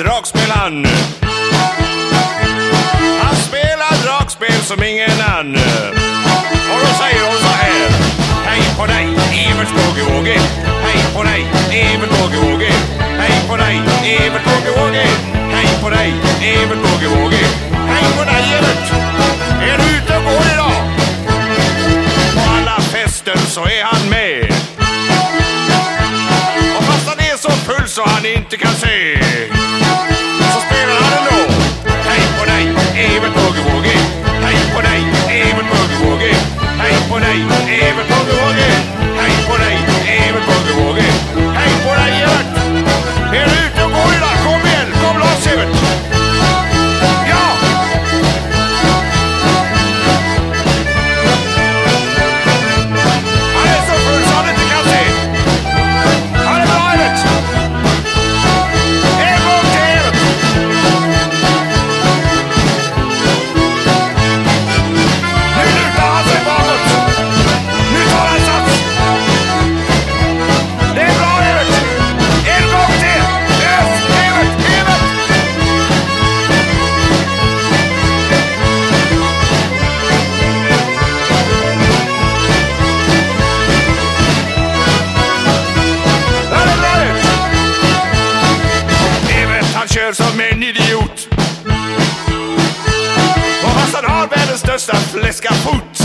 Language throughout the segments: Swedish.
Dragspelaren. dragspel han. Han spelar dragspel som ingen annan. Och då säger hon så här. Hej på dig, Evert Boogie-Woogie. Hej på dig, Evert Boogie-Woogie. Hej på dig, Evert Boogie-Woogie. Hej på dig, Evert Boogie-Woogie. Hej på dig, Evert. Är du ute och går idag? På alla fester så är han med. Och fast han är så full så han inte kan se yttersta fläska fot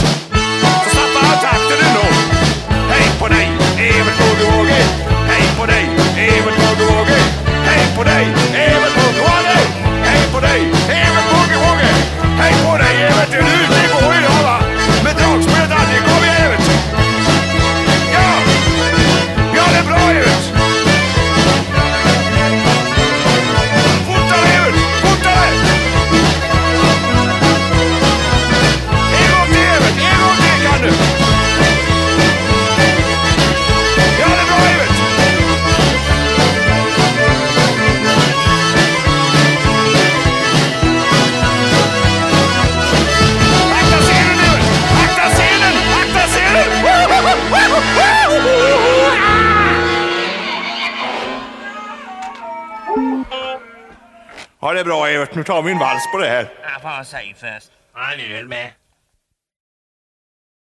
Ja, det är bra Evert. Nu tar vi en vals på det här. Jag får säga först. Han öl med.